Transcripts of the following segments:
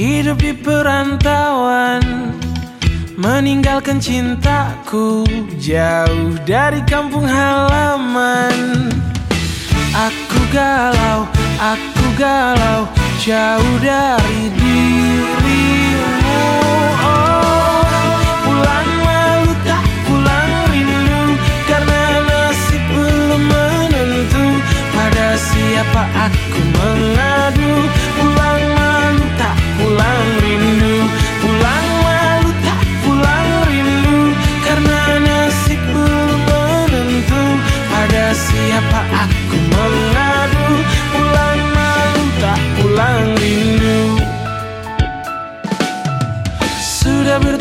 Hidup di perantauan Meninggalkan cintaku Jauh dari kampung halaman. Aku galau, aku galau Jauh dari diri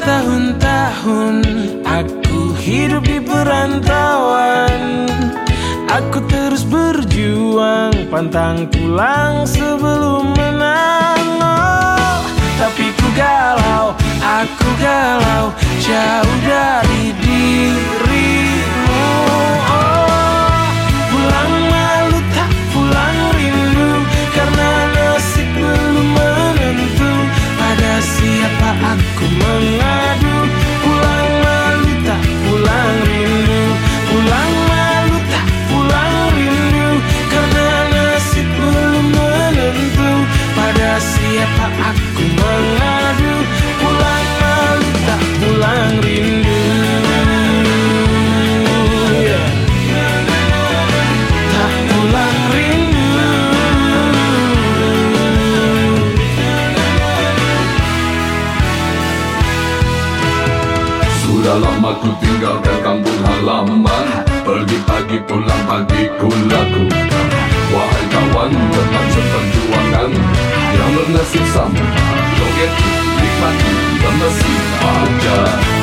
bertahun-tahun Aku hidup di perantauan. Aku terus berjuang Pantang pulang sebelum menang oh, Tapi ku galau, aku galau Jauh dari Sudah lama ku tinggalkan kampung halaman. Pergi pagi pulang pagi ku lakukan Wahai kawan tetap seperjuangan. Yang bernasib sama Joget nikmati Lemesin pajak